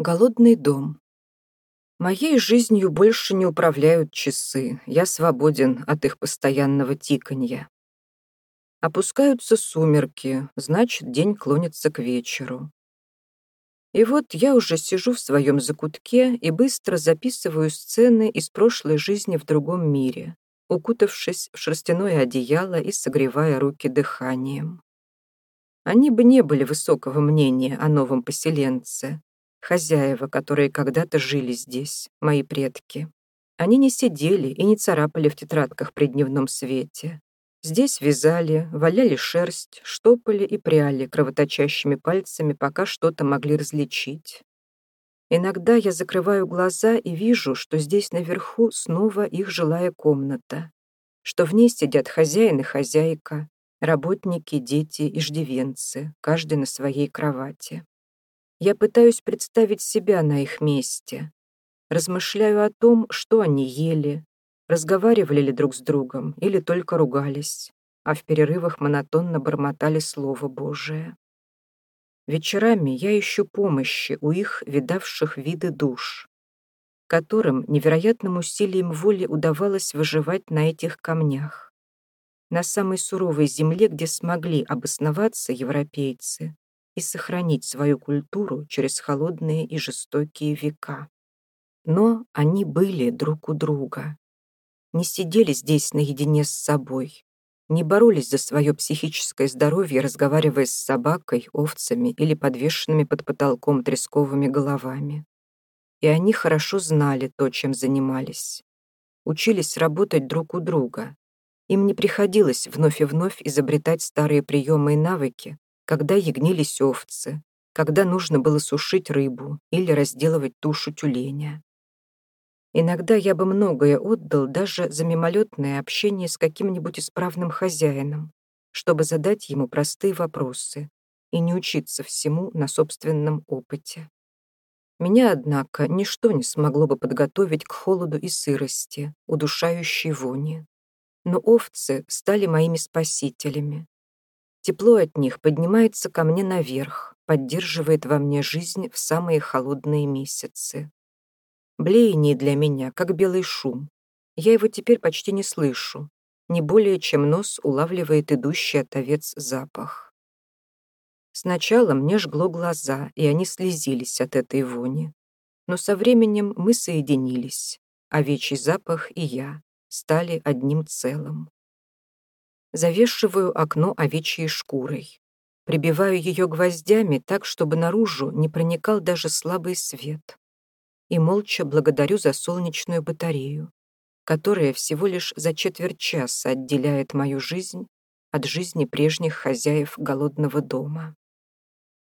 Голодный дом. Моей жизнью больше не управляют часы, я свободен от их постоянного тиканья. Опускаются сумерки, значит, день клонится к вечеру. И вот я уже сижу в своем закутке и быстро записываю сцены из прошлой жизни в другом мире, укутавшись в шерстяное одеяло и согревая руки дыханием. Они бы не были высокого мнения о новом поселенце, хозяева, которые когда-то жили здесь, мои предки. Они не сидели и не царапали в тетрадках при дневном свете. Здесь вязали, валяли шерсть, штопали и пряли кровоточащими пальцами, пока что-то могли различить. Иногда я закрываю глаза и вижу, что здесь наверху снова их жилая комната, что в ней сидят хозяин и хозяйка, работники, дети, и иждивенцы, каждый на своей кровати. Я пытаюсь представить себя на их месте. Размышляю о том, что они ели, разговаривали ли друг с другом или только ругались, а в перерывах монотонно бормотали Слово Божие. Вечерами я ищу помощи у их видавших виды душ, которым невероятным усилием воли удавалось выживать на этих камнях, на самой суровой земле, где смогли обосноваться европейцы, и сохранить свою культуру через холодные и жестокие века. Но они были друг у друга. Не сидели здесь наедине с собой, не боролись за свое психическое здоровье, разговаривая с собакой, овцами или подвешенными под потолком тресковыми головами. И они хорошо знали то, чем занимались. Учились работать друг у друга. Им не приходилось вновь и вновь изобретать старые приемы и навыки, когда ягнились овцы, когда нужно было сушить рыбу или разделывать тушу тюленя. Иногда я бы многое отдал даже за мимолетное общение с каким-нибудь исправным хозяином, чтобы задать ему простые вопросы и не учиться всему на собственном опыте. Меня, однако, ничто не смогло бы подготовить к холоду и сырости, удушающей вони. Но овцы стали моими спасителями, Тепло от них поднимается ко мне наверх, поддерживает во мне жизнь в самые холодные месяцы. Блеяние для меня, как белый шум. Я его теперь почти не слышу, не более чем нос улавливает идущий от овец запах. Сначала мне жгло глаза, и они слезились от этой вони. Но со временем мы соединились, овечий запах и я стали одним целым. Завешиваю окно овечьей шкурой. Прибиваю ее гвоздями так, чтобы наружу не проникал даже слабый свет. И молча благодарю за солнечную батарею, которая всего лишь за четверть часа отделяет мою жизнь от жизни прежних хозяев голодного дома.